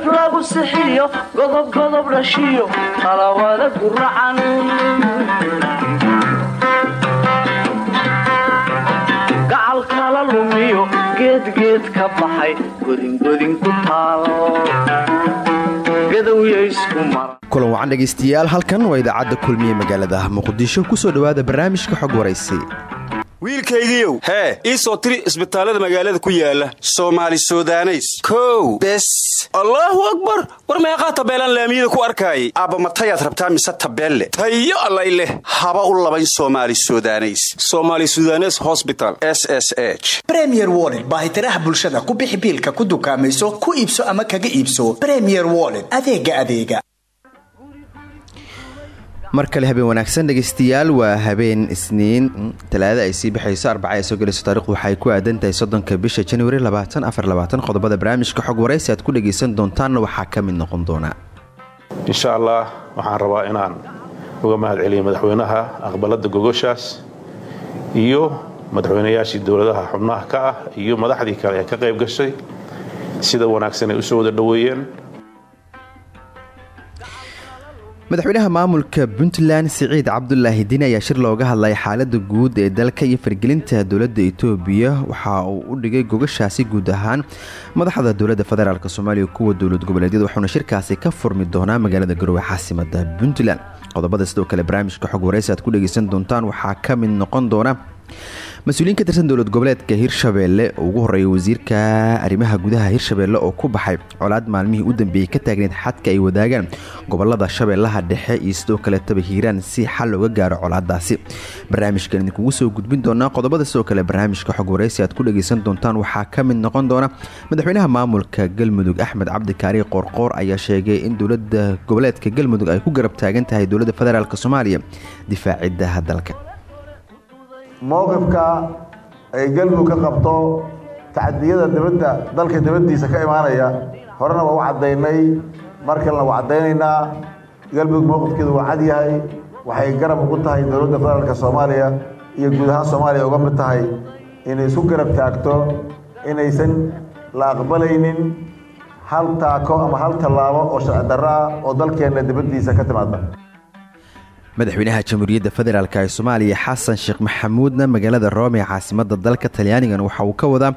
gafgaf lagu sixiyo godob godob dhashiyo qalawada guracan gacal kala lumiyo geedgeed ka baxay godingodin ku taal kulan wacan dhegaystayaal halkan waa idaacadda kulmiye magaalada muqdisho ku soo dhowaada barnaamijka xog waraysi wiilkaygiiow. Hee ii soo tiri isbitaallada magaalada ku yaalla soomaali sudaneys. Kow. Bes. Allaahu akbar! War meeqaa tabeelaan laamiyada ku arkaayay? Aabbamatayaad rabtaa mise tabeelle? Tayo allay leh. Haba u labayn somaali sudaneys. Somaali sudanes hosbital s s h. Bremier woled baahitiraha bulshada ku bixi biilka ku dukaamayso ku iibso ama kaga iibso. Bremier woled adeega adeega mar kale habeen wanaagsan dhegaystayaal waa habeen isniin. Talaada ay sii baxayso arbaca ay soo gelayso taarikhdu waxay ku aadan tahay soddonka bisha januari qodobada barnaamijka xog waraysi aad ku dhegaysan doontaanna waxaa ka mid noqon doona. Insha allah waxaan rabaa inaan uga mahad celiyo madaxweynaha aqbalada gogoshaas iyo madaxweynayaashii dowladaha xubnaha ka ah iyo madaxdii kale ee ka qayb gashay sida wanaagsan ay u soo wada dhoweeyeen madaxweynaha maamulka puntland siciid cabdulaahi diin ayaa shir looga hadlay xaalada guud ee dalka iyo fargelinta dowladda itoobiya. Waxa uu u dhigay gogashaasi guud ahaan madaxda dowladda federaalk soomaaliya kuwa dowlad goboleedyada wuxuuna shirkaasi ka furmi doonaa magaalada garowe caasimada puntland. Qodobada sidoo kale barnaamijka xog waraysi aad ku dhegeysan doontaan waxaa ka mid noqon doona mas'uuliyiin ka tirsan dowlad goboleedka hirshabeelle oo ugu horreeyay wasiirka arrimaha gudaha hirshabeelle oo ku baxay colaad maalmihii u dambeeyey ka taagneyd xadka ay wadaagaan gobollada shabeellaha dhexe iyo sidoo kaleetaba hiiraan si xal looga gaaro colaadaasi. Barnaamijkan idinkugu soo gudbin doonaa qodobada sidoo kale barnaamijka xog waraysi aad ku dhegaysan doontaan waxaa ka mid noqon doona madaxweynaha maamulka galmudug axmed cabdikaari. Qoorqoor ayaa sheegay in dowladda goboleedka galmudug ay ku garab taagan tahay dowladda federaalk soomaaliya difaacidaha dalka mowqifka ay galmudug ka qabto tacadiyada dibadda dalka dibaddiisa ka imaanaya horena waa u caddaynay. Mar kalena waa caddaynaynaa galmudug mowqifkeedu waa cad yahay. Waxay garab ugu tahay dowladda federaalka soomaaliya iyo guud ahaan soomaaliya uga mid tahay inay isku garab taagto inaysan la aqbalaynin hal taako ama hal tallaabo oo sharci darro ah oo dalkeenna dibaddiisa ka timaada madaxweynaha jamhuuriyadda federaalk ee soomaaliya xasan sheekh maxamuudna magaalada roome ee caasimada dalka talyaanigan waxa uu ka wadaa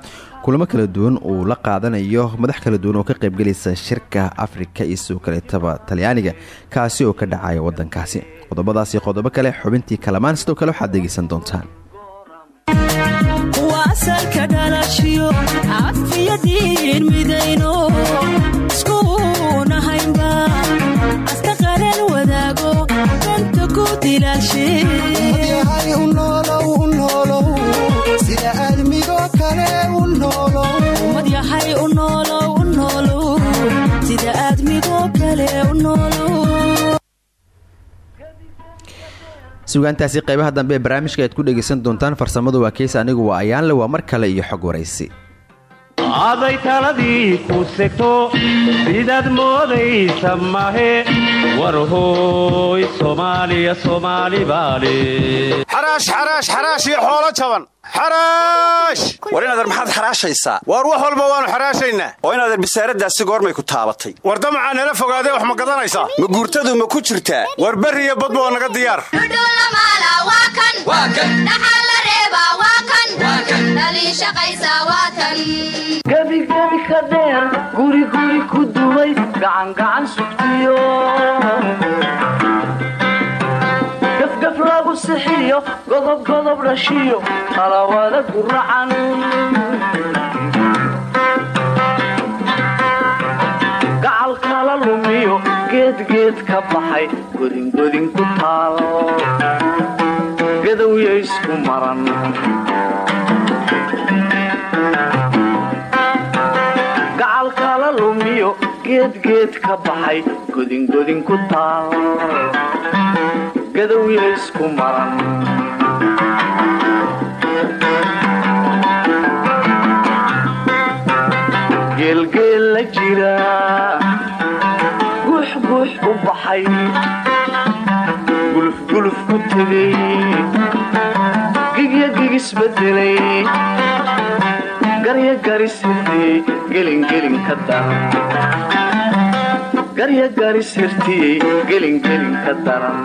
kulamo kala duwan uu la qaadanayo madax kala duwan oo ka qaybgelaysa shirka afrika iyo sidoo kaleetaba talyaaniga kaasi oo ka dhacaya wadankaasi qodobadaasi qodobo kale xubintii kalamaan sidoo kale waxaad dhegeysan doontaan. Yahay u noolow u sugaantaasi qaybaha dambe ee barnaamijka aad ku dhegaysan doontaan farsamadu waa keys anigu waa ayaanle waa mar kale iyo xog waraysi aday taladii ku segto sidaad moodaysa mahe war hooy soomaaliya soomaali baale xaraash xaraash xaraash iyo xoolo jaban war inadeer maxaad xaraashaysaa? Waar wax walba waannu xaraashaynaa. Oo inadeer bisaaradaasi goormay ku taabatay. War damacaa nala fogaadee wax ma gadanaysaa? Ma guurtadu ma ku jirtaa? War berri iyo badba waa naga diyaar. Gebigebi ka dheer guriguri ku duway gacangacan sugtiyo sixiyo godobgodob dhashiyo qalawada guracan gacal kala lumiyo geedgeed ka baxay godingodin ku taal gadowya isku maran gacal kala lumiyo ka baxay godingodin ku taal gadowya isku maran geelgeel la jira. Guuxguux u baxay. Gulufguluf ku tegay gigya gigisbedelay garya garisirtay gelingelin ka dar garya garisirtiyey gelingelin ka daran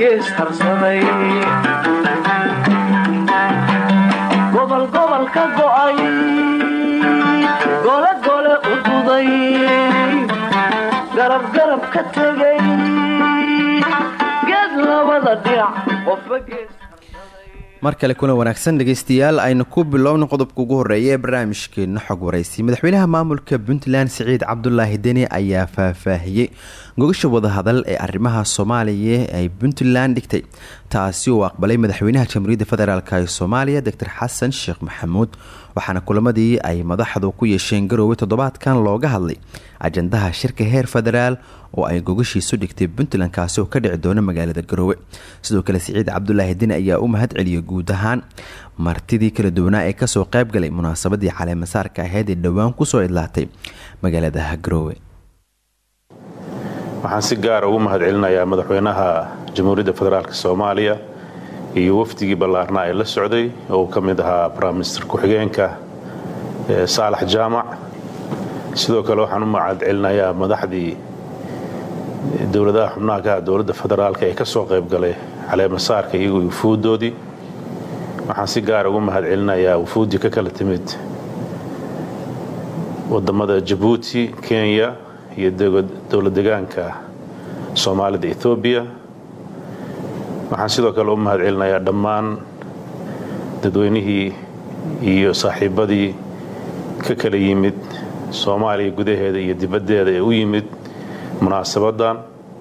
gees harsaday mar kale kulan wanaagsan dhegeystayaal aynu ku bilowna qodobka ugu horreeya ee barnaamijkeena xog waraysi madaxweynaha maamulka puntland siciid cabdulaahi deni ayaa faahfaahiyey gogasha wadahadal ee arrimaha soomaaliya ay puntland dhigtay. Taasi uu aqbalay madaxweynaha jamhuuriyadda federaalk ee soomaaliya doctor xasan sheekh maxamuud waxaana kulamadii ay madaxdu ku yeesheen garoowe toddobaadkan looga hadlay ajandaha shirka heer federaal oo ay gogashiisu dhigtay puntland kaasi oo ka dhici doona magaalada garoowe. Sidoo kale siciid cabdulaahi deni ayaa u mahad celiyay guud ahaan martidii kala duwanaa ee ka soo qaybgalay munaasabadii caleemasaarka aheyd ee dhowaan ku soo idlaatay magaalada garoowe. Waxaan si gaara ugu mahad celinayaa madaxweynaha jamhuuriyadda federaalk soomaaliya iyo wafdigii ballaarnaa ee la socday oo uu ka mid ahaa briminister ku-xigeenka saalax jaamac. Sidoo kale waxaan u mahad celinayaa madaxdii dowladaha xubnaha dowladda federaalk ee ka soo qaybgalay caleemasaarka iyagoo wufuuddoodii waxaan si gaara ugu mahad celinayaa wufuuddii ka kala timid waddamada jabuuti kenya iyo dowlad degaanka soomaalida ethoobiya waxaan sidoo kale u mahad celinayaa dhammaan dadweynihii iyo saaxiibadii ka kala yimid soomaaliya gudaheeda iyo dibaddeeda ee u yimid munaasabadan.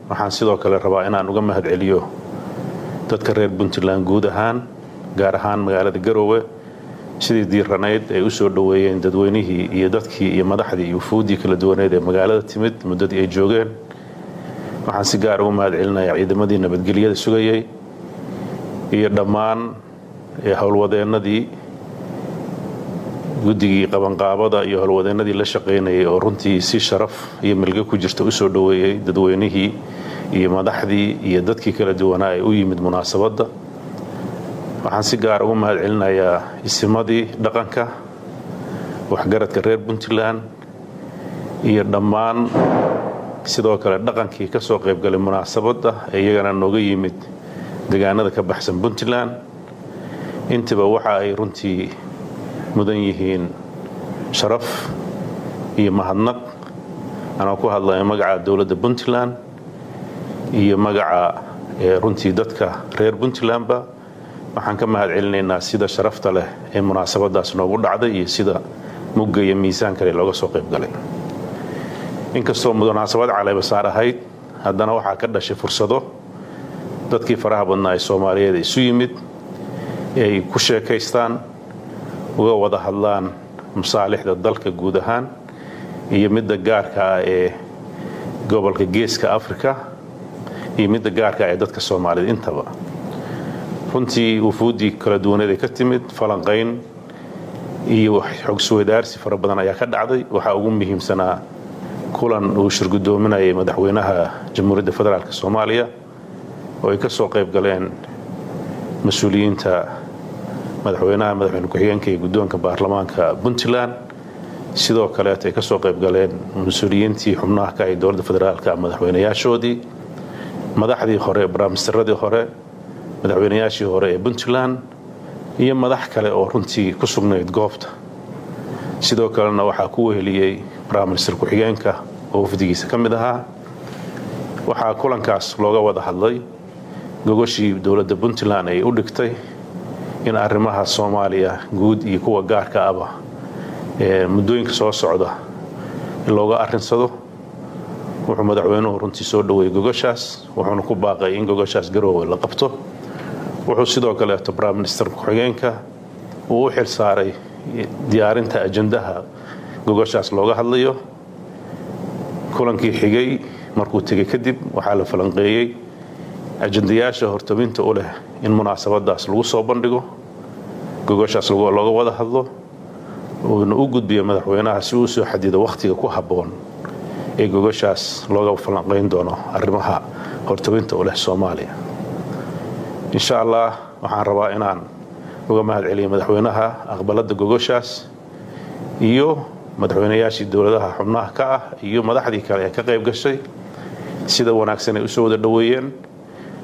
Waxaan sidoo kale rabaa inaan uga mahad celiyo dadka reer puntland guud ahaan gaar ahaan magaalada garoowe sidii diiranayd ay u soo dhoweeyeen dadweynihii iyo dadkii iyo madaxdii iyo wufuuddii kala duwaneed ee magaalada timid muddadii ay joogeen. Waxaan si gaar ugu mahad celinayaa ciidamadii nabadgelyada sugayay iyo dhammaan howlwadeennadii guddigii qabanqaabada iyo howlwadeennadii la shaqaynayay oo runtii si sharaf iyo milgo ku jirta u soo dhoweeyey dadweynihii iyo madaxdii iyo dadkii kala duwanaa ee u yimid munaasabadda. Waxaan si gaar ugu mahad celinayaa isimadii dhaqanka waxgaradka reer puntland iyo dhammaan sidoo kale dhaqankii ka soo qaybgalay munaasabadda ee iyagana nooga yimid degaanada ka baxsan puntland. Intiba waxa ay runtii mudan yihiin sharaf iyo mahadnaq. Anoo ku hadlaya magaca dowladda puntland iyo magaca runtii dadka reer puntlandba waxaan ka mahad celinaynaa sida sharafta leh ee munaasabadaas noogu dhacday iyo sida mugga iyo miisaan kale looga soo qaybgalay. Inkastoo munaasabad caleebasaar ahayd haddana waxaa ka dhashay fursado dadkii faraha badnaa ee soomaaliyeed isu yimid ay ku sheekaystaan uga wada hadlaan masaalixda dalka guud ahaan iyo midda gaarka ah ee gobolka geeska afrika iyo midda gaarka ah ee dadka soomaaliyed intaba runtii wufuuddii kala duwaneed ay ka timid falanqayn iyo xogsweydaarsi fara badan ayaa ka dhacday. Waxaa ugu muhiimsanaa kulan uu shirgudoominayay madaxweynaha jamhuuriyadda federaalk soomaaliya oo ay ka soo qayb galeen mas'uuliyiinta madaxweynaha madaxweyne ku-xigeenka iyo guddoonka baarlamaanka puntland. Sidoo kaleet ay ka soo qayb galeen mas'uuliyiintii xubnaha ka ay dowladda federaalka madaxweynayaashoodii madaxdii hore baramistaradii hore madaxweynayaashii hore ee puntland iyo madax kale oo runtii ku sugnayd goobta. Sidoo kalena waxaa ku weheliyey briminister ku-xigeenka oo wafdigiisa ka mid ahaa. Waxaa kulankaas looga wada hadlay gogoshii dowladda puntland ay u dhigtay in arrimaha soomaaliya guud iyo kuwa gaarka aba muddooyinka soo socda in looga arrinsado. Wuxuu madaxweynuhu runtii soo dhoweeyey gogoshaas wuxuuna ku baaqay in gogoshaas garoowe la qabto. Wuxuu sidoo kaleeto briminister ku-xigeenka. Uu u xil saaray diyaarinta ajandaha gogoshaas looga hadlayo. Kulankii xigay markuu tegey kadib waxaa la falanqeeyey ajandayaasha hortaminta u leh in munaasabadaas lagu soo bandhigo gogoshaas looga wada hadlo uuna u gudbiyo madaxweynaha si uu soo xadido wakhtiga ku habboon ee gogoshaas looga falanqayn doono arrimaha hortobinta u leh soomaaliya. Insha allah waxaan rabaa inaan uga mahad celiyo madaxweynaha aqbalada gogoshaas iyo madaxweynayaashii dowladaha xubnaha ka ah iyo madaxdii kale ee ka qayb gashay sida wanaagsan ay u soo wada dhoweeyeen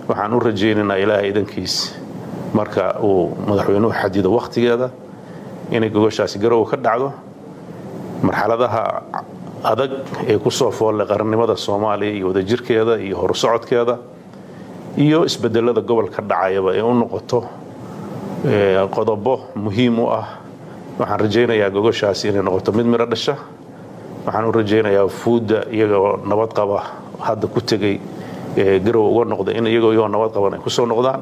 waxaan u rajaynaynaa ilaahay idankiis marka uu madaxweynuhu xadido wakhtigeeda inay gogoshaasi garowa ka dhacdo marxaladaha adag ee ku soo foolle qarannimada soomaaliya iyo wadajirkeeda iyo horusocodkeeda iyo isbedelada gobolka dhacayaba ee u noqoto qodobo muhiim u ah waxaan rajaynayaa gogoshaasi inay noqoto mid miro dhasha. Waxaan u rajaynayaa fuudda iyagoo nabad qaba hadda ku tegay garow uga noqda in iyagoo iyagoo nabad qaban ay ku soo noqdaan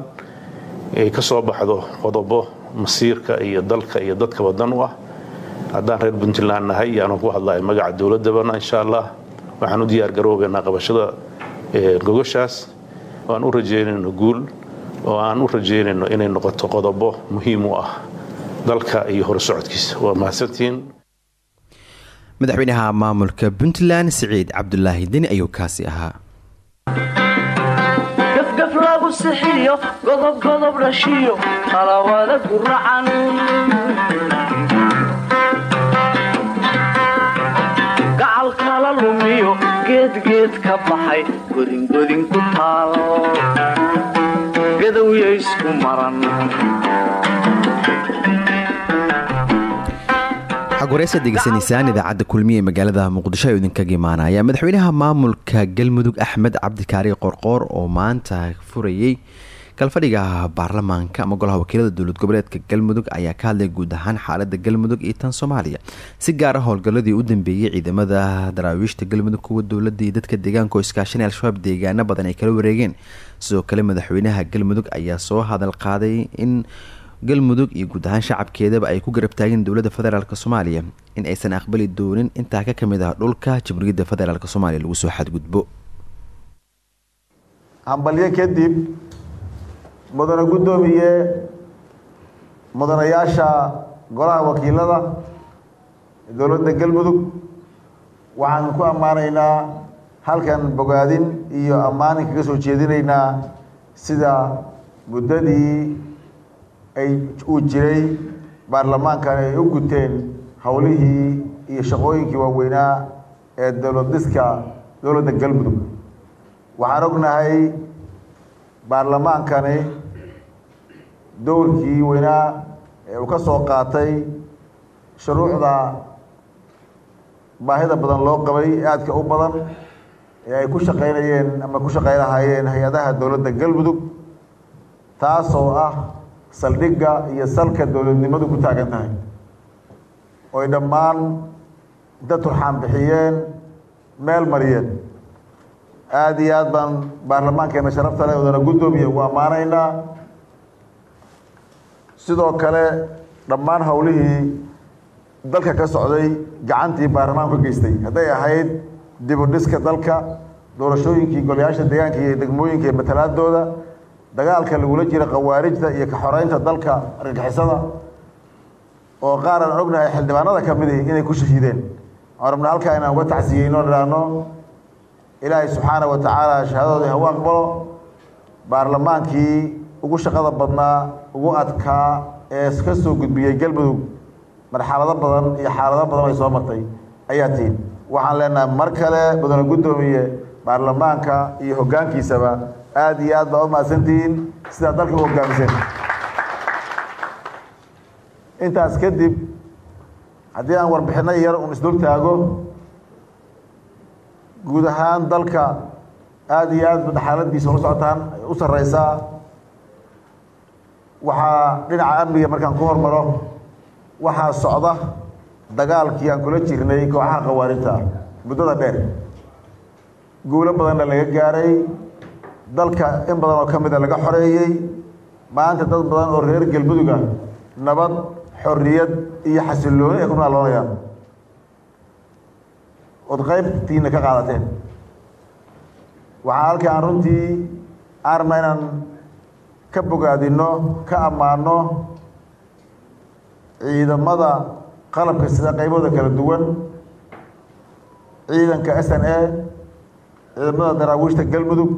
ka soo baxdo qodobo masiirka iyo dalka iyo dadkaba dan u ah. Haddaan reer puntland nahay yaanu ku hadlahay magaca dowladabana insha allah waxaan u diyaar garoobaynaa qabashada gogoshaas. Oo u rajaynayno guul oo aan u rajaynayno inay noqoto qodobo muhiim u ah dalka iyo horsocodkiisa waa mahadsantihiin madaxweynaha maamulka puntland siciid cabdulaahi deni ayuu kaasi ahaa lagu sixiyo godobgodob dhashiyo talawada guracan gacal kala lumiyo geedgeed ka baxay godingodin ku taal. Gadowya isku maran xagwareysa degeysanaysaan idaacadda kulmiye ee magaalada muqdisho ayuu idinkaga imaanaya madaxweynaha maamulka galmudug axmed cabdikaari qorqoor oo maanta furayey galfadhiga baarlamaanka ama golaha wakiilada dowlad goboleedka galmudug ayaa ka hadlay guud ahaan xaalada galmudug iyo tan soomaaliya. Si gaara howlgaladii u dambeeyey ciidamada daraawiishta galmudug kuwa dowladda iyo dadka deegaanka oo iskaashanay al-shabaab deegaano badan ay kala wareegeen. Sidoo kale madaxweynaha galmudug ayaa soo hadal qaaday in galmudug iyo guud ahaan shacabkeedaba ay ku garab taageen dowladda federaalk soomaaliya in aysan aqbali doonin intaa ka ka mid ah dhulka jamhuuriyadda federaalk soomaaliya lagu soo xadgudbo. Hambalyo kadib mudane guddoomiye mudanayaasha golaha wakiilada dowladda galmudug waxaan ku ammaanaynaa halkan bogaadin iyo ammaanin kaga soo jeedinaynaa sida muddadii uu jiray baarlamaankan ay u guteen howlihii iyo shaqooyinkii waaweynaa ee dowlad dhiska dowladda galmudug waxaan ognahay baarlamaankani dowrkii weynaa ee uu ka soo qaatay shuruucda baahida badan loo qabay aadka u badan ee ay ku shaqaynayeen ama ku shaqaynahaayeen hay'adaha dowladda galmudug taasoo ah saldhigga iyo salka dowladnimadu ku taagan tahay. Oy dhammaan inta turxaan bixiyeen meel mariyeen. Aada iyo aad baan baarlamaankeena sharafta leh odana guddoomiya ugu ammaanaynaa sidoo kale dhammaan howlihii dalka ka socday gacantii baarlamaanku ka geystay. Hadday ahayd dibu dhiska dalka doorashooyinkii golayaasha deegaanka iyo degmooyinka iyo matalaadooda dagaalka lagula jira khawaarijta iyo ka xoreynta dalka argagixisada oo qaar aan ognahay xildhibaanada ka mid ihi inay ku shahiideen aan rabna halkaa inaan uga tacsiyeyno idhaahno ilaahay subxaana wa tacaala shahaadadooda hagu aqbalo baarlamaankii ugu shaqada badnaa ugu adkaa ee ka soo gudbiyey galmudug marxalado badan iyo xaalado badan ay soo martay ayaa tihin waxaan leenahay mar kale mudane guddoomiye baarlamaanka iyo hoggaankiisaba aada iyo aad baa u mahadsantihiin sidaa dalka u hoggaamiseen intaas kadib haddii aan warbixino yar un isdul taago guud ahaan dalka aada iyo aad xaaladiisa ula socotaan u sareysaa waxaa dhinaca amniga markaan ku hormaro waxaa socda dagaalkii aan kula jirnay kooxaha khawaarijta muddada dheer. Guulo badanna laga gaaray dalka in badan oo ka mida laga xoreeyey maanta dad badan oo reer galmuduga nabad xorriyad iyo xasillooni ay ku naaloonayaan ood qaybtiina ka qaadateen. Waxaa halkii aan runtii aan rabnaa inaan ka bogaadino ka ammaano ciidamada qalabka sida qaybooda kala duwan ciidanka s n a ciidamada daraawiishta galmudug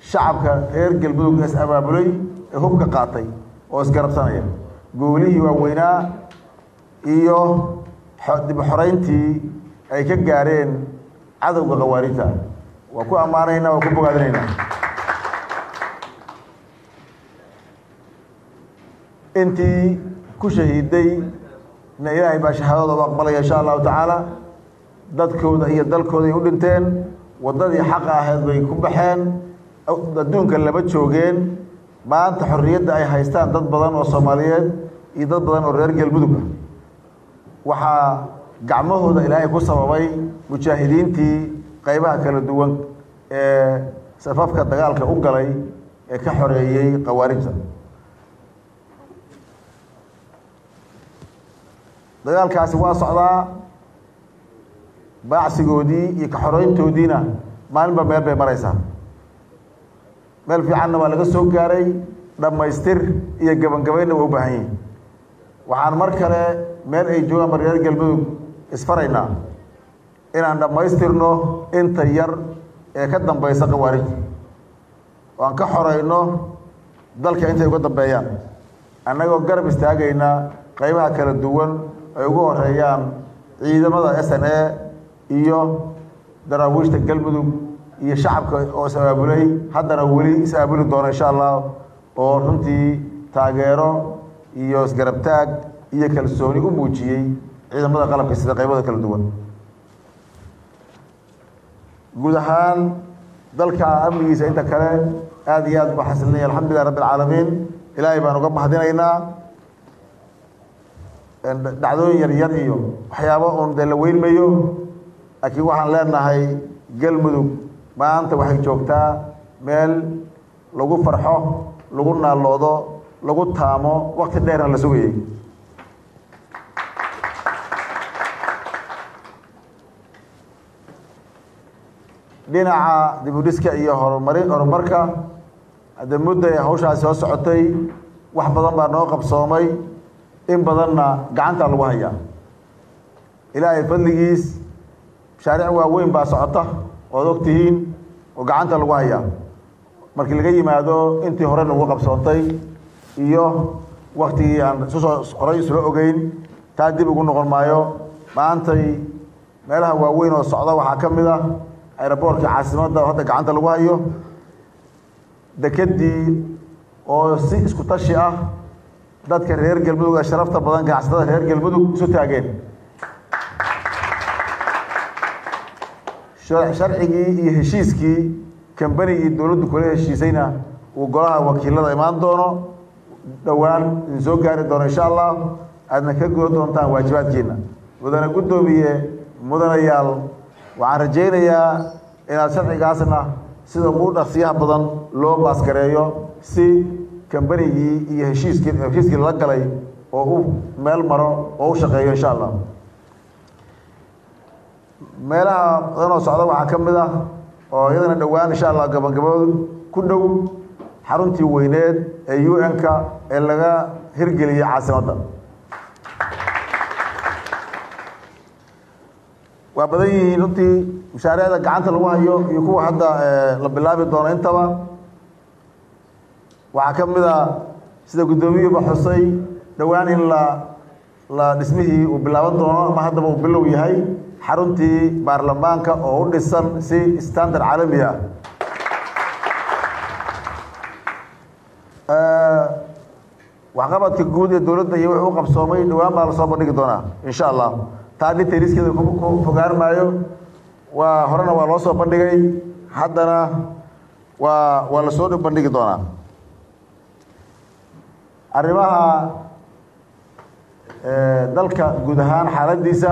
shacabka reer galmudug is abaabulay ee hubka qaatay oo isgarabsanaya goolihii waaweynaa iyo dib xoreyntii ay ka gaareen cadowga khawaarijta waa ku ammaanaynaa waa ku bogaadinaynaa intii ku shahiiday na ilaahay baa shahaadada u aqbalaya insha allahu tacaala dadkooda iyo dalkooday u dhinteen waddadii xaqa ahayd bay ku baxeen adduunka lama joogeen maanta xorriyadda ay haystaan dad badan oo soomaaliyeed iyo dad badan oo reer galmudug ah. Waxaa gacmahooda ilaahay ku sababay mujaahidiintii qaybaha kala duwan ee safafka dagaalka u galay ee ka xoreeyey khawaarijta dagaalkaasi waa socdaa baacsigoodii iyo kaxoreyntoodiina maalinba meel bay maraysaa meel fiicanna waa laga soo gaaray dhammaystir iyo gebangabaynna waa u baahan yihiin waxaan mar kale meel ay joogaan barreer galmudug isfaraynaa inaan dhammaystirno inta yar ee ka dambaysa khawaarijta oo aan ka xoreyno dalka intay uga dambeeyaan. Annagoo garab istaagayna qaybaha kala duwan ay ugu horeeyaan ciidamada s n a iyo daraawiishta galmudug iyo shacabka oo is abaabulay. Haddana weli is aabuli doona insha allah oo runtii taageero iyo isgarabtaag iyo kalsooni u muujiyey ciidamada qalabka sida qaybada kala duwan. Guud ahaan dalka amnigiisa inta kale aada iyo aad baa xasilinaya alxamdulilah rabbi alcaalamiin ilaahay baan uga mahadinaynaa dhacdooyin yar yar iyo waxyaabo uun dee la weynmayo laakiin waxaan leenahay galmudug maanta waxay joogtaa meel lagu farxo lagu naalloodo lagu taamo wakti dheerna la sugayay. Dhinaca dibudhiska iyo horumarin horumarka hadde mudda ee hawshaasi soo socotay wax badan baa noo qabsoomay in badanna gacanta lagu hayaa. Ilaahay fadligiis mashaariic waaweyn baa socota ood og tihiin oo gacanta lagu hayaa. Markii laga yimaado intii hore nagu qabsoontay iyo waktigii aan isusoo horay isula ogeyn taa dib ugu noqon maayo. Maantay meelaha waaweyn oo socda waxaa ka mid ah aeroboortkii caasimadda oo hadda gacanta lagu hayo. Dekedii oo si isku tashi ah dadka reer galmudug ee sharafta badan ganacsatada reer galmudug isu taageen sharcigii iyo heshiiskii kambanigii dowladdu kula heshiisayna uu golaha wakiilada imaan doono dhowaan idin soo gaari doono insha allah aadna ka guda doontaan waajibaadkiina mudane guddoomiye mudanayaal waxaan rajaynayaa inaad sharcigaasna sida ugu dhaqsiyaha badan loo baasgareeyo si kambanigii iyo heshiiskii heshiiskii lala galay oo u meel maro oo u shaqeeyo insha allah meelaha badanoo socda waxaa ka mid ah oo iyadana dhowaan insha allah gabagaboood ku dhow xaruntii weyneed ee u n-ka ee laga hirgeliyey caasimadda waa badan yihiin runtii mashaariicda gacanta lagu hayo iyo kuwa hadda la bilaabi doono intaba. Waxaa ka mid a sida guddoomiyuba xusay dhowaan in la la dhismihii uu bilaaban doono ama haddaba uu bilow yahay xaruntii baarlamaanka oo u dhisan si standard caalami ah. Waxqabadka guud ee dowladda iyo wuxuu u qabsoomay dhowaan baa la soo bandhigi doonaa insha allah. Taa dhintay riskeeda fogaan maayo waa horena waa loo soo bandhigay. Haddana waa waa la soo bandhigi doonaa. Arrimaha dalka guud ahaan xaaladiisa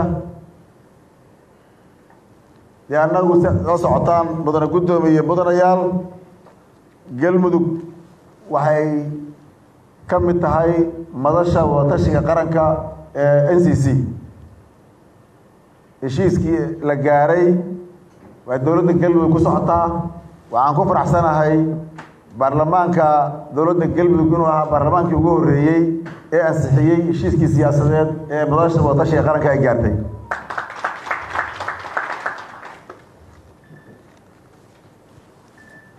dee annagu soo socotaan mudane guddoomiye mudanayaal galmudug waxay ka mid tahay madasha wadatashiga qaranka ee n c c. Heshiiskii la gaaray waa dowladda galmudug ku socotaa waxaan ku faraxsanahay baarlamaanka dowladda galmudug inuu ahaa baarlamaankii ugu horreeyey ee ansixiyey heshiiskii siyaasadeed ee madasha wadatashiga qaranka ay gaartay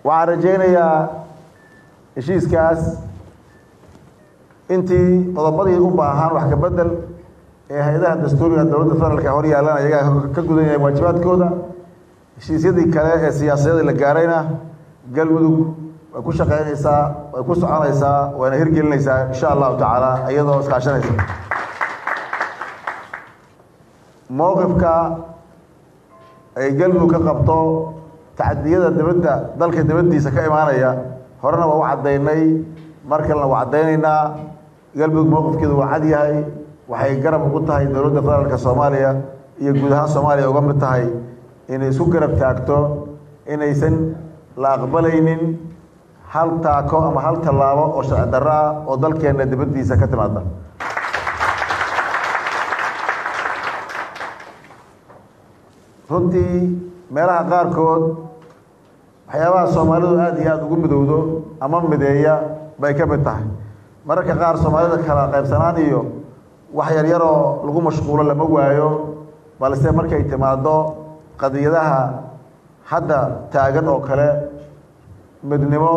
waxaan rajaynayaa heshiiskaas intii qodobadii u baahan wax ka bedel ee hay'adaha dastuuriga dowladda federaalka hor yaalan ayagaa ka gudan yahay waajibaadkooda. Heshiisyadii kale ee siyaasadeeda la gaarayna galmudug way ku shaqaynaysaa way ku soconaysaa wayna hirgelinaysaa insha allahu tacaala iyadoo iskaashanaysa mowqifka ay galmudug ka qabto tacadiyada dibadda dalka dibaddiisa ka imaanaya horena waa u caddaynay mar kalena waa caddaynaynaa galmudug mowqifkeedu waa cad yahay waxay garab ugu tahay dowladda federaalka soomaaliya iyo guud ahaan soomaaliya uga mid tahay inay isku garab taagto inaysan la aqbalaynin hal taako ama hal tallaabo oo sharci darro ah oo dalkeenna dibaddiisa ka timaada runtii meelaha qaarkood waxyaabaha soomaalidu aada iyo aada ugu midowdo ama mideeya bay ka mid tahay. Mararka qaar soomaalida kala qaybsanaan iyo wax yaryaroo lagu mashquulo lama waayo balse markay timaado qadiyadaha hadda taagan oo kale midnimo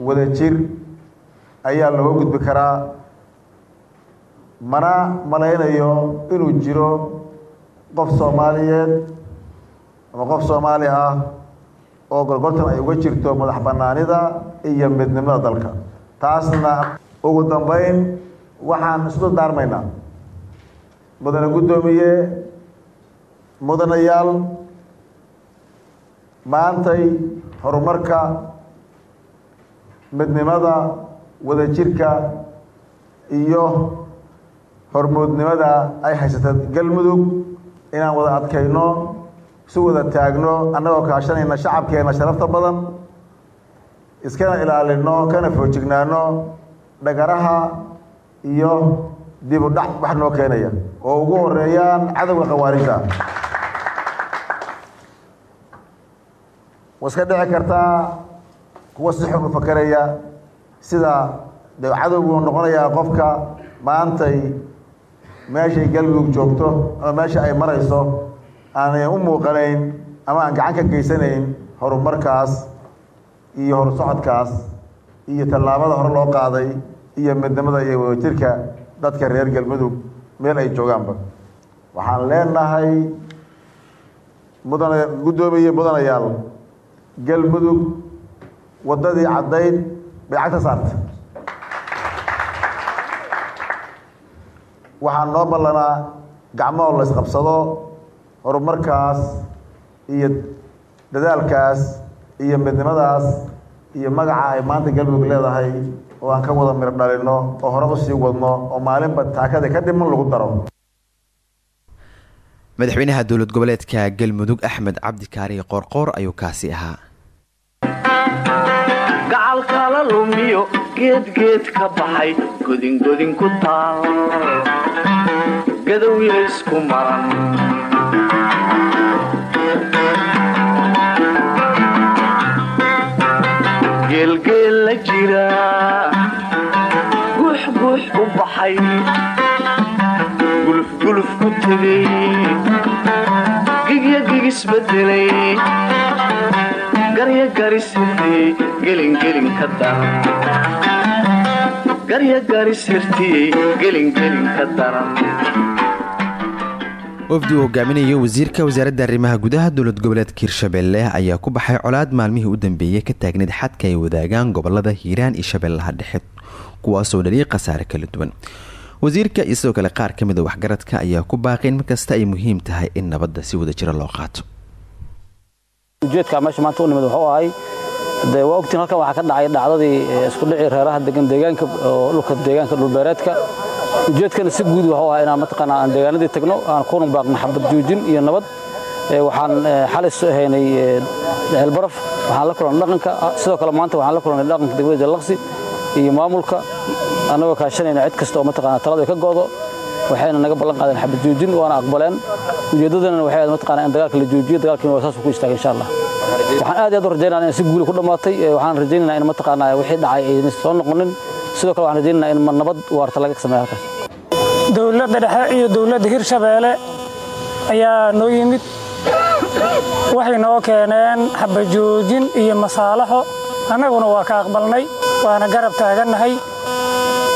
wadajir ayaa looga gudbi karaa. Mana malaynayo inuu jiro qof soomaaliyeed ama qof soomaali ah oo gorgortan ay uga jirto madax banaanida iyo midnimada dalka. Taasna ugu dambeyn waxaan isku daarmaynaa mudane guddoomiye mudanayaal maantay horumarka midnimada wadajirka iyo hormuudnimada ay haysata galmudug inaan wada adkayno isu wada taagno annagoo kaashanayna shacabkeena sharafta badan iskana ilaalino kana foojignaano dhagaraha iyo dib u dhac wax noo keenaya. Oo ugu horeeyaan cadowga khawaarijta wa iska dhici kartaa kuwa si xun u fakeraya sida de cadowgu noqonayaa qofka maantay meeshay galmudug joogto ama meesha ay marayso aanay u muuqanayn ama aan gacan ka geysanayn horumarkaas iyo horsocodkaas iyo tallaabada hore loo qaaday iyo midnimada iyo wadajirka dadka reer galmudug meel ay joogaanba. Waxaan leenahay mudana guddoomiye mudanayaal galmudug waddadii caddayd bay cagta saarta waxaan noo ballanaa gacmahoo la isqabsado horumarkaas iyo dadaalkaas iyo midnimadaas iyo magaca ay maanta galmudug leedahay oo aan ka wada miro dhalino oo hore u sii wadno oo maalinba taakada ka dhiman lagu daro. Madaxweynaha dowlad goboleedka galmudug axmed cabdi kaariye qoorqoor ayuu kaasi ahaa. Gacalkala lumiyo geedgeed ka baxay godingodin ku taal. Gadowya isku maran geelgeel la jira guuxguux u baxay. Gulufguluf ku tegay gigya gigisbedelay garya garisirtiyey gelingelin ka daran wafdi uu hogaaminayo wasiirka wasaaradda arrimaha gudaha dowlad goboleedka hirshabeelle ayaa ku baxay colaad maalmihii u dambeeyey ka taagneyd xadka ay wadaagaan gobollada hiiraan iyo shabeellaha dhexe kuwaasoo dhaliyay khasaare kala duwan. Wasiirka iyo sidoo kale qaar ka mid a waxgaradka ayaa ku baaqay in markasta ay muhiim tahay in nabadda si wada jira loo qaato. Ujeedka meesha maanta u nimid wuxuu ahay de waa ogtiin halkan ka dhacay dhacdadii isku dhici reeraha degan deegaanka oo dhulka deegaanka dhulbeereedka ujeedkana si guud wuxuu ahaa inaan mataqaanaa aan deegaanadii tagno aan kuna baaqno xabad joojin iyo nabad. Waxaan xalay soo haynay ceelbaraf waxaan la kulannay dhaqanka sidoo kale maanta waxaan la kulannay dhaqanka degmada jallaqsi iyo maamulka. Annagoo kaashanayna cid kasta oo mataqaanaa talada ka go'do waxayna naga ballan qaadeen xabad joojin waana aqbaleen. Ujeeddadana waxay ahayd mataqaanaa in dagaalka la joojiyo dagaalkiina waa saasuu ku istaagay insha allah waxaan aad aad u rajaynaa in si guuli ku dhammaatay waxaan rajaynaynaa in mataqaanaa wixii dhacay ayna soo noqonin sidoo kale waxaan rajaynaynaa in nabad waarta laga sameeyo halkaas. Dowladda dhexe iyo dowladda hirshabeelle ayaa noo yimid. Waxay noo keeneen xabajoojin iyo masaalaxo. Annaguna waa ka aqbalnay waana garab taagannahay.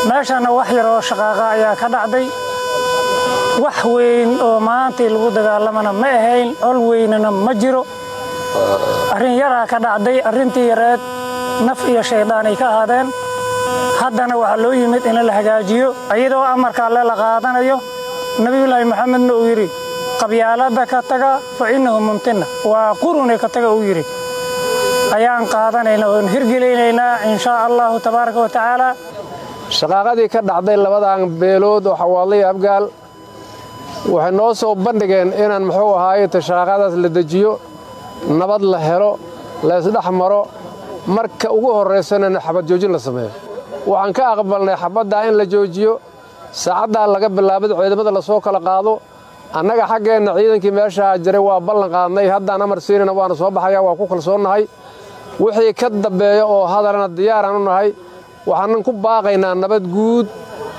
Meeshanna wax yaroo shaqaaqa ayaa ka dhacday. Wax weyn oo maantii lagu dagaalamana ma ahayn col weynana ma jiro. Arrin yaraa ka dhacday arrintii yareed naf iyo shayddaanay ka ahaadeen haddana waxaa loo yimid in la hagaajiyo iyadoo amarka alle la qaadanayo nebiyulaahi maxamedna uu yidhi qabyaalada ka taga fa innahu mumtina waa qurune ka taga uu yidhi. Ayaan qaadanayna oon hirgelaynaynaa inshaa allahu tabaaraka wa tacaala. Shaqaaqadii ka dhacday labadan beelood oo xawaadlaya abgaal waxay noo soo bandhigeen inaan muxuu ahaayeta shaqaaqadaas la dejiyo nabad la helo la isdhex maro marka ugu horraysanana xabad joojin la sameeyo waxaan ka aqbalnay xabaddaa in la joojiyo saacaddaa laga bilaabad ciidamada la soo kala qaado. Annaga xaggeenna ciidankii meeshaa jiray waa ballan qaadnay. Haddaan amar siinana waana soo baxaya waa ku kalsoonnahay. Wixii ka dambeeya oo hadalana diyaaraan u nahay waxaanan ku baaqaynaa nabad guud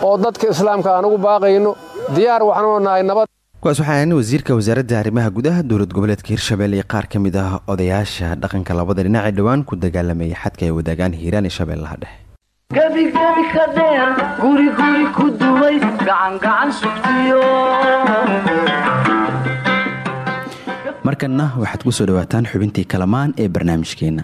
oo dadka islaamka aan ugu baaqayno. Diyaar waxaanu nahay nabad. Kuwaas waxaan wasiirka wasaaradda arrimaha gudaha dowlad goboleedka hirshabelle iyo qaar ka mid ah odayaasha dhaqanka labada dhinac ee dhowaan ku dagaalamayay xadka ay wadaagaan hiiraan iyo shabeellaha dhexe gebigebi ka dheer guri guri ku duway gacangacan sugtiyo. Markanna waxaad ku soo dhowaataan xubintii kalamaan ee barnaamijkeenna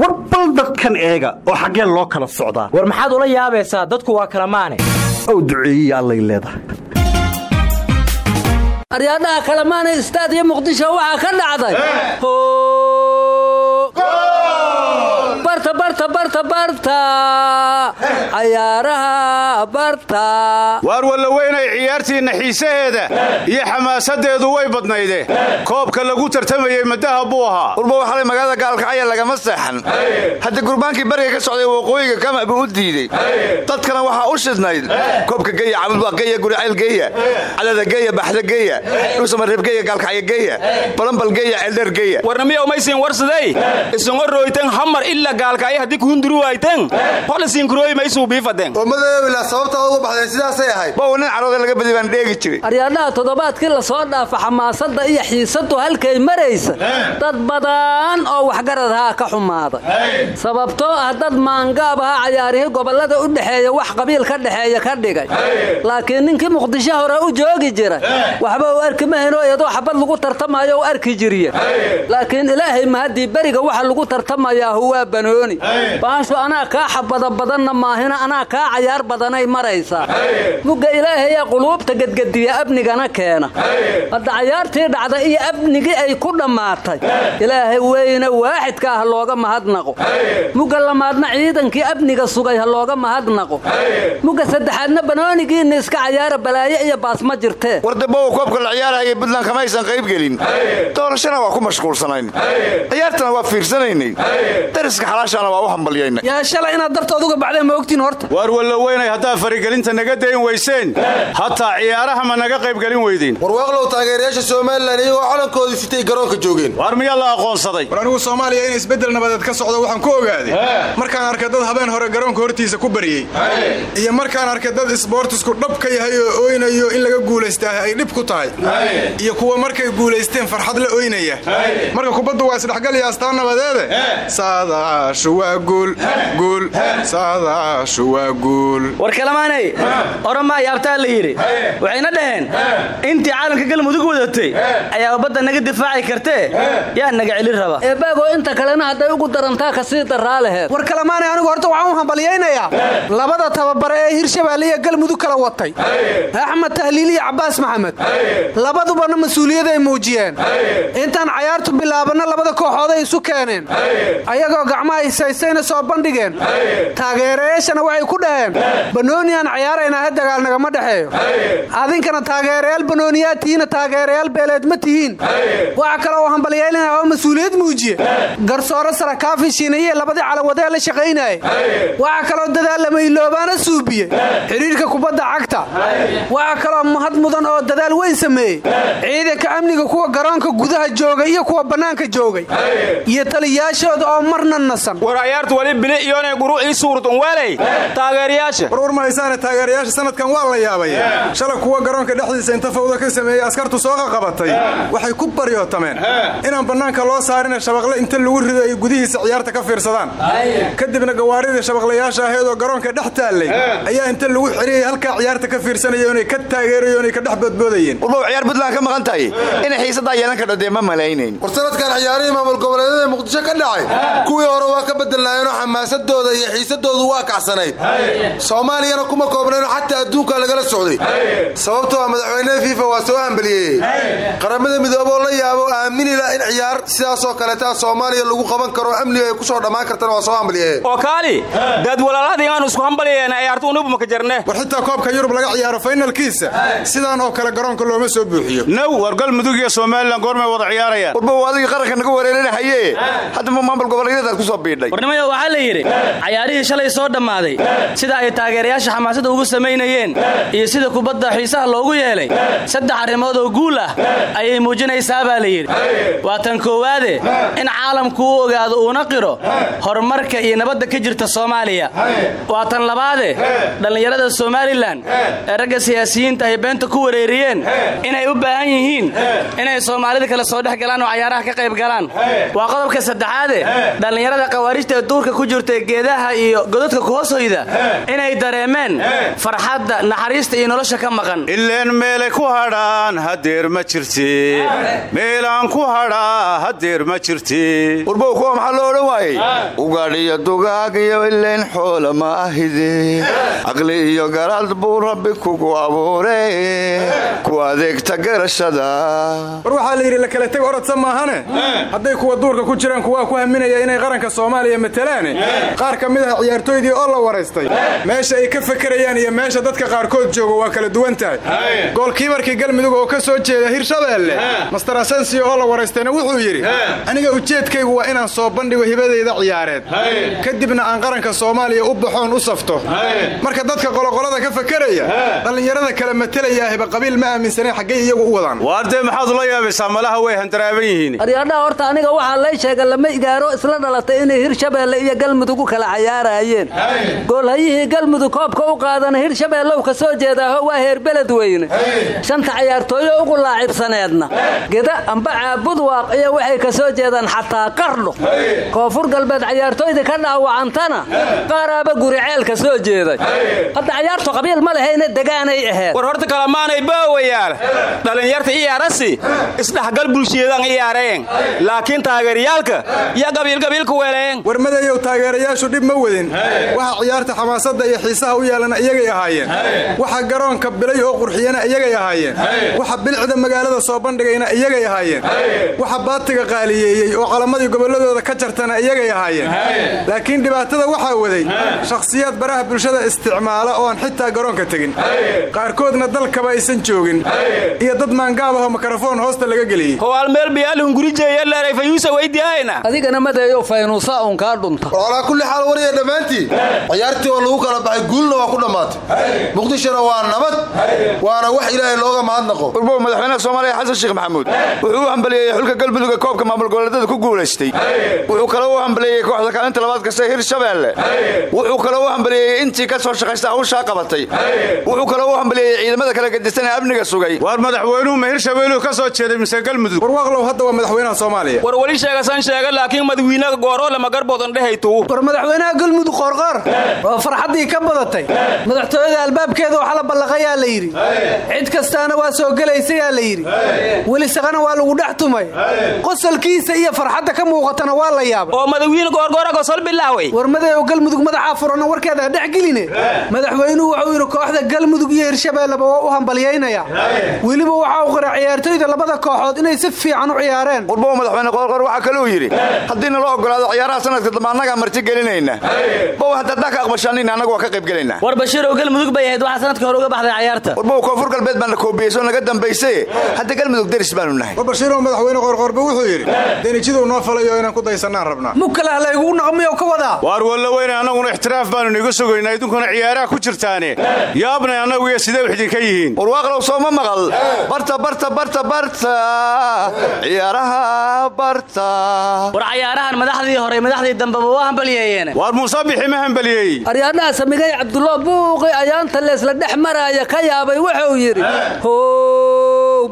war bal dadkan eega oo xaggee loo kala socdaa. War maxaad ula yaabaysaa? Dadku waa kala maane. Ow duceeyiya allay leedahay. Aryaadhaha kalamaana istaadiyo muqdisho waxaa ka dhacday barta barta barta. Barta cayaaraha barta. Waar walla weynay ciyaartiinna xiisaheeda iyo xamaasadeedu way badnayde. Koobka lagu tartamayey madaha buu ahaa. Urba waxalay magaalada gaalkacya lagama seexan. Hadda gurbaankii bariga ka socday waqooyiga kama buu u diidey dadkana waxaa u shidnayd. Koobka geya cabudbaa geya guricayl geya cadada geya baxda geya dhuusamareeb geya gaalkacya geya balambal geya ceeldheer geya warnamiya umaysiin warsaday isunga royten hamar ila gaalkacya haddii kuhunduru waayten holisiin kurooyi maysuu biifadeen warmadoobilaa sababtaa ugu baxdeen sidaasay ahayd bow nin carooda laga badi baan dheegi jiray aryaadhaha toddobaadkii la soo dhaafa xamaasadda iyo xiisaddu halkay maraysa. Dad badan oo waxgarad haa ka xumaaday sababtoo ah dad maangaab ahaa cayaarihii gobollada u dhexeeya wax qabiil ka dhexeeya ka dhigay. Laakiin ninkii muqdisho hore u joogi jiray waxba u arki mahayno iyadoo xabad lagu tartamayo u arki jiriye laakiin ilaahay mahaddii beriga waxa lagu tartamayaahu waa banooni baashu anaa kaa xabada badanna maahina anaa kaa cayaar badanay maraysaa mugga ilaahaya quluubta gedgediya amnigana keena. Hadda cayaartii dhacda iyo amnigii ay ku dhammaatay ilaahay weyne waaxidka ah looga mahadnaqo mugga lamaadna ciidankii amniga sugay ha looga mahadnaqo mugga saddexaadna banoonigiinna iska cayaara balaayo iyo baas ma jirtee. Wardabow koobka la ciyaarahayay buntland kamaysan qayb gelin. Doorashana waa ku mashquulsanayn. Ciyaartana waa fiirsanaynay. Dariska xalaashana waa u hambalyaynay yaa shalay inaad dartood uga baxdeen ma ogtiin horta. Waar walla weynay haddaa farigelinta naga dayn weyseen. Hataa ciyaaraha ma naga qaybgelin weydeen warwaaqlow taageerayaasha somalilan iyagoo calankoodii sitay garoonka joogeen. Waar miyaa la aqoonsaday? War anigu soomaaliya in isbeddel nabadeed ka socdo waxaan ku ogaaday. Markaan arkay dad habeen hore garoonka hortiisa ku baryey iyo markaan arkay dad isboortisku dhab ka yahay oo oynayo in laga guulaystaa ay dhib ku tahay. Iyo kuwa markay guulaysteen farxad la oynaya. Marka kubaddu waa isdhexgal iyo astaan nabadeede saadaashu waa guul guul saadaashu waa guul. War kalamaanay? Oromaa yaabtaa la yidhi. Waxayna dhaheen intii caalamka galmudug wadatay ayaa badda naga difaaci kartee? Yaa naga celin raba. Eebaago inta kalena hadday ugu darantaa ka sii daraa laheed. War kalamaanay anigu horta waxaan u hambalyaynayaa. Labada tababare ee hirshabeelle iyo galmudug kala watay. Axmed tahliil iyo cabbaas maxamed. Labadubana mas'uuliyaday muujiyeen. Intaan cayaartu bilaabanna labada kooxooday isu keeneen. Ayagoo gacmaha isaysta ciyaartoydiisayna soo bandhigeen. Taageerayaashana waxay ku dhaheen banooniyaan ciyaaraynaa he dagaal nagama dhexeeyo. Adinkana taageerayaal banooniyaad tihiina taageerayaal beeleed ma tihiin. Waxa kale oo hambalyeelinaya oo mas'uuliyad muujiye garsoore sara kaafishiinaye labadii calawadee la shaqaynaaye waxa kaloo dadaalama iloobaana suubiye xidhiirka kubadda cagta. Waxa kaloo mahad mudan oo dadaal weyn sameeyey. Ciidanka amniga kuwa garoonka gudaha joogay iyo kuwa bannaanka joogay. Iyo taliyaashooda oo marna nasan war ciyaartu wali bili iyoonay guruucii suurtun weley taageerayaasha warwar ma haysaane taageerayaasha sanadkan waa la yaabay. Shalay kuwa garoonka dhexdiisa inta fawda ka sameeyey askartu soo qaqabatay waxay ku baryootameen inaan bannaanka loo saarina shabaqle inta lagu rido ay gudihiisa ciyaarta ka fiirsadaan. Kadibna gawaaridii shabaqlayaasha ahayd oo garoonka dhex taallay ayaa inta lagu xiriyey halkaa ciyaarta ka fiirsanaya inay ka taageerayo inay ka dhex boodboodayeen ciyaar puntland ka maqan tahay. Inay xiisaddaa yeelan kadho dee ma malaynayn war sanadkan ciyaarihii maamul goboleedyada ee muqdisho ka dhacay kuwii hore waa ka bedelnaayeenoo xamaasadooda iyo xiisadoodu waa kacsanayd soomaaliyana kuma koobnayno xataa adduunka lagala socday. Sababtoo ah madaxweynaha fiifa waa soo hambaliyeeyey qaramada midooboo la yaabo aaminila in ciyaar. Sidaasoo kaleetaa soomaaliya lagu qaban karo amniga ay ku soo dhammaan kartana waa soo hambaliyeeyeen oo kaali dad walaalahadii aanu isku hambalyeena ciyaartu unubu maka jarne. War xitaa koobka yurub laga ciyaaro faynalkiisa sidaan oo kale garoonka looma soo buuxiyo. Now war galmudug iyo somalilan goormay wada ciyaarayaan. Warbow adigii qaranka naga wareerinahaye haddama maamul goboleedyadaad ku soo biidhay warnimayo waxaa la yidhi cayaarihii shalay soo dhammaaday sida ay taageerayaasha xamaasada ugu samaynayeen iyo sida kubadda xiisaha loogu yeelay saddex arrimood oo guul ah ayay muujinaysaa baa la yidhi. Waa tan koowaade in caalamku u ogaado uuna qiro horumarka iyo nabadda ka jirta soomaaliya. Waa tan labaade dhallinyarada somalilan ee ragga siyaasiyiinta ay beenta ku wareeriyeen inay u baahan yihiin inay soomaalida kale soo dhex galaan oo cayaaraha ka qayb galaan. Waa qodobka saddexaade dhallinyarada khawaarijta duurka ku jirta geedaha iyo godadka ku hoos hoyda inay dareemeen farxadda naxariista iyo nolosha ka maqan. Ileen meelay ku hadhaan hadeer ma jirti. Meelaan ku hadhaa hadeer ma jirti. Warbow kuwa maxaa loo odhan waayey? Ugaadhiyo dugaag iyo ileen xoola ma ahide. Caqli iyo garaad buu rabbi kugu abuure. Ku adeegta garashada. War waxaa la yidhi la kala teg orodsa maahane? Hadday kuwa duurka ku jiraan kuwaa ku haminaya inay qaranka soomaaliya matalaane qaar ka mid ah ciyaartooydii oo la waraystay. Meesha ay ka fakerayaan iyo meesha dadka qaarkood jooga waa kala duwan tahay goolkiimarkii galmudug oo ka soo jeeda hirshabeelle master asensio oo la waraystayna wuxuu yidhi aniga ujeedkaygu waa inaan soo bandhigo hibadayda ciyaareed. Kadibna aan qaranka soomaaliya u baxoon u safto. Marka dadka qoloqolada ka fakeraya dhallinyarada kala matelayaahba qabiil ma aaminsaneen xaggay iyagu u wadaan. Waardee maxaad ula yaabaysaa malaha way handaraaban yihiin. Aryadhaha horta aniga waxaa lay sheega lama igaaro isla dhalatay inay hirshabeelle iyo galmudug u kala cayaarayeen goolhayihii galmudug koobka u qaadana hirshabeellow ka soo jeedaaho waa heer beled weyne shanta cayaartooyo ugu laacibsaneedna. Geda amba caabud waaqiyo waxay ka soo jeedaan xataa qardho koonfur galbeed cayaartooydii ka dhaawacantana qaaraaba guriceel ka soo jeeday. Hadda cayaartu qabiil ma lehayna degaanay aheed. War horta kalamaanay baawayaal dhallinyarta iyaarasi isdhexgal bulshiyadan iyaareen laakiin taageerayaalka iyo gabiilgabiilka weeleen warmadayow taageerayaashu dhib ma wadin waxa ciyaarta xamaasadda iyo xiisaha u yeelana iyagay ahaayeen. Waxa garoonka bilay oo qurxiyana iyagay ahaayeen. Waxa bilicda magaalada soo bandhigayna iyagay ahaayeen. Waxa baatiga qaaliyeeyey oo calamadii gobolladooda ka jartana iyagay ahaayeen. Laakiin dhibaatada waxaa waday shakhsiyaad baraha bulshada isticmaala oo aan xitaa garoonka tegin. Qaarkoodna dalkaba aysan joogin. Iyo dad maangaabahoo mikrofoon hoosta laga geliyey dhunta. War calaa kulli xaal wariya dhammaantiin ciyaartii oo lagu kala baxay guulna waa ku dhammaatay. Muqdishona waa nabad waana wax ilaahay looga mahadnaqo warbow madaxweynaha soomaaliya xasan sheekh maxamuud wuxuu u hambaliyeeyey xulka galmudug ee koobka maamul goboleedyada ku guulaystay. Wuxuu kaloo u hambaliyeeyey kooxda kaalinta labaad kasta hirshabeelle wuxuu kaloo u hambaliyeeyey intii ka soo shaqaysta hawshaa qabatay. Wuxuu kaloo u hambaliyeeyey ciidamada kala gedisan ee amniga sugay. War madaxweynuhu ma hirshabeelluhu ka soo jeeday mise galmudug? Warwaaqlow hadda waa madaxweynaha soomaaliya. War weli sheegasan sheega laakiin madawiinaga gooroo lama garboodan dhehaytuu war madaxweynaha galmudug qoorqoor. Oo farxaddii ka badatay. Madaxtooyada albaabkeeda waxaa la ballaqayaa la yidhi. Cid kastaana waa soo gelaysayaa la yidhi. Weli saqana waa lagu dhex tumay. Qosolkiisa iyo farxadda ka muuqatana waa la yaabay. Oo madawiine goorgoora gosol bilaaway. War madeeyo galmudug madaxaa furana warkeeda ha dhex geline. Madaxweynuhu wuxuu yidhi kooxda galmudug iyo hirshabeelleba waa u hambalyaynaya weliba waxa uu qira ciyaartooyda labada kooxood inay si fiican u ciyaareen. Warbow madaxweyne qoorqoor waxaa kaluu yidhi haddii nala ogolaado ciyaaraha sanadka ma annagaa marti gelinayna. Bow haddaaddaa ka aqbashaanina annagu waa ka qayb gelaynaa war bashiirow galmudug bay ahayd waxaa sanadka hore uga baxday cayaarta. Warbow koonfur galbeed baan la koobiyeyso naga dambayse hadda galmudug deris baanu nahay. War bashiirow madaxweyne qorqorbe wuxuu yidhi denijiduu noo falayo inaan ku daysannaan rabnaa. Mukala laygugu naqmiyo ka wadaa waar walla weyne annaguna ixtiraaf baanu niga sugaynaa idinkuna ciyaaraha ku jirtaane. Yaabnay annagu iyo sidee wax idinka yihiin? Warwaaqlow sooma maqal. Barta barta barta barta. Ciyaaraha barta. War cayaarahan madaxdii hore madaxdii dambeba waa hambalyeeyeen waar muuse bixi ma hambaliyeey aryaadhaha samigay cabdullah buuqi ayaanta leesla dhex maraaya ka yaabay wuxuu yidhi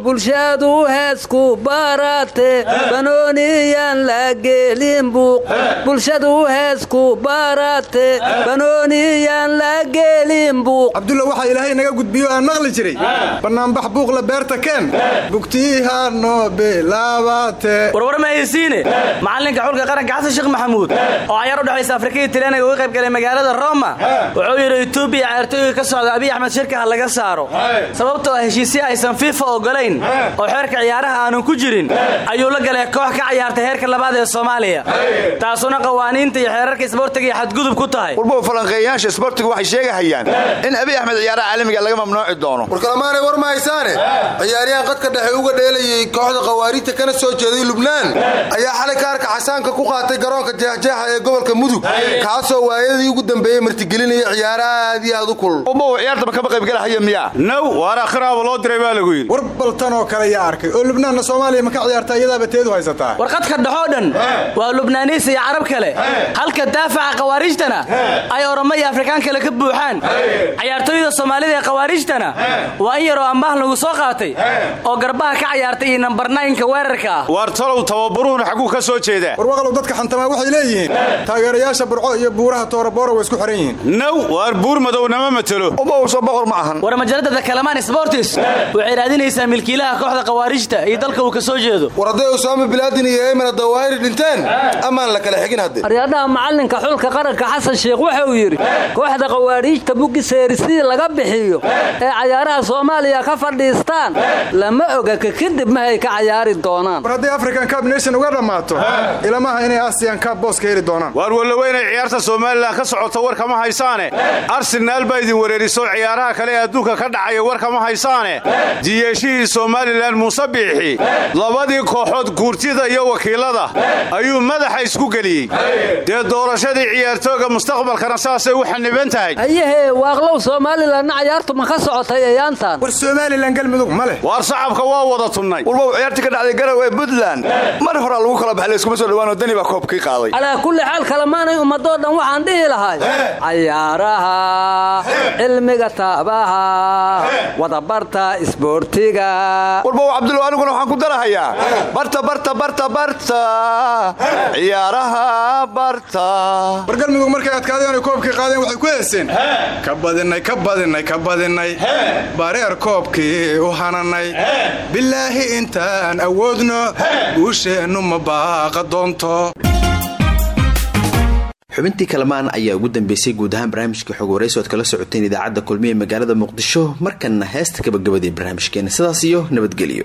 bulshadu heesku barate. Banooniyaan la gelin buuq bulshadu heesku barate. Banooniyaan la gelin buuq cabdulla waxaa ilaahay naga gudbiyo aan maqli jiray. Bannaanbax buuqla beerta keen. Bugtiiha noo bilaabate warwar ma haysiine macallinka xulka qaranka xasan sheekh maxamuud. Oo cayaar u dhexaysa talyaaniga uga qayb galay magaalada roma. Wuxuu yidhi etoobiya cayaartooyga ka socda abiy axmed shirka ha laga saaro. Sababtoo ah heshiisya aysan fifa ogolayn oo xeerka ciyaaraha aanan ku jirin ayuu la galay koox ka cayaartay heerka labaad ee soomaaliya. Taasuna qawaaniinta iyo xeerarka isboortiga iyo xadgudub ku tahay. Warbow falanqeeyayaasha isboortigu waxay sheegahayaan in abiy axmed ciyaaraha caalamiga laga mamnuuci doono. Warkalamaanay war ma haysaane? Ciyaaryahan qadka dhexe uga dheelayay kooxda khawaariijta kana soo jeeday lubnaan. Ayaa xalay kaarka casaanka ku qaatay garoonka jeexjeexa ee gobolka mudug. Kaasoo waayadii ugu dambeeyey martigelinaya ciyaara aad iyo aad u kulul ciyaartaba kama qaybgalahaya miyaa? Naw waar akhiraaba loo diray baa lagu yidhi baltan oo kale yaa arkay. Oo lubnaanna soomaaliya ma ka ciyaarta? Iyadaaba teedu haysataa war qadka dhexoo dhan waa lubnaaniis iyo carab kale. Halka daafaca khawaariijtana ay oramo iyo afrikaan kale ka buuxaan. Cayaartooyda soomaalida ee khawaariijtana waa in yaroo ambaah lagu soo qaatay oo garbaha ka cayaartay iyo nambar naynka weerarka. Ah waar talow tababaruhuna xagguu ka soo jeedaa. Warwaqlow dadka xantamaa waxay leeyihiin taageerayaasha burco iyo buuraha tooroboora way isku xihan yihiin. Naw waar buur madow nama matelo ubow soo boqor ma ahan. War majalada kalamaan sportis waxay raadinaysaa milkiilaha kooxda khawaariijta iyo dalka uu ka soo jeedo. War hadday usaama bilaadin iyo eymana dawaahiri dhinteen amaan la kala xigin hadde aryaadhaha macallinka xulka qaranka xasan sheekh wuxuu yidhi kooxda khawaariijta bugiseerisii laga bixiyo ee cayaaraha soomaaliya ka fadhiistaan lama oga ka kadib mahay ka cayaari doonaan. War hadday african cab nation uga dhammaato ilamaha inay asiyan cab boos ka heli doonaan. Waar wallaweynay ciyaarta somalilan ka socoto war kama haysaane. Arsenaal baa idin wereeriso ciyaaraha kale ee adduunka ka dhacaya war kama haysaane. Jiyeeshihii somalilan muuse biixi. Labadii kooxood guurtida iyo wakiilada ayuu madaxa isku geliyey. Dee doorashadii ciyaartooga mustaqbalkana saasay u xaniban tahay? Ayahee waaqlow somalilanna cayaartu ma ka socotay eeyaantan. War somalilan galmudug ma leh. Waar sacabka waa wada tunnay warbow ciyaartii ka dhacday garow ee puntland. Mar horaa lagu kala baxay layskuma soo dhawaanoo dani baa koobkii qaaday. Calaa kulli xaal kalemaanay ummadoo dhan waxaan dhihi lahay. Cayaaraha cilmiga taabaha wadabarta isboortiga warbow cabdulla aniguna waxaan ku darahayaa. Barta barta barta barta. Ciyaaraha barta. War galmudug markay adkaadeen koobkii qaadeen waxay ku heeseen? Ka badinay ka badinay ka badinay. Bareer koobkii u hananay. Bilaahi intaan awoodno. Guusheennu ma baaqa doonto xubintii kalamaan ayaa ugu dambeysay guud ahaan barnaamijkii xog waraysi kala socoteen idaacadda kulmiye magaalada muqdisho markanna heesta gabagabadii barnaamijkeena. Sidaas iyo nabadgelyo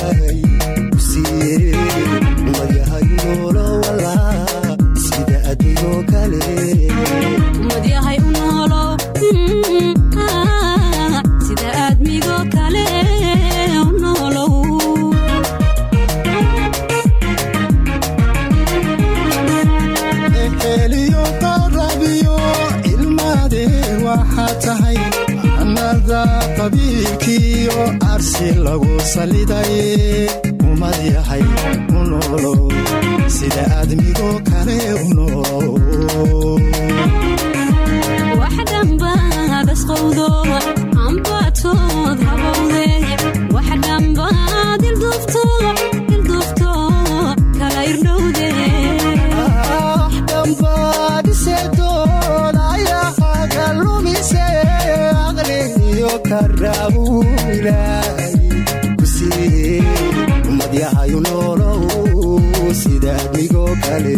qabiilkiyo arsi lagu salidaye umad yahay u noolow sida aadmigo kale u noolow karaabu ilaahay kusiiye ummadyahayu noolow sidaa dhigoo kale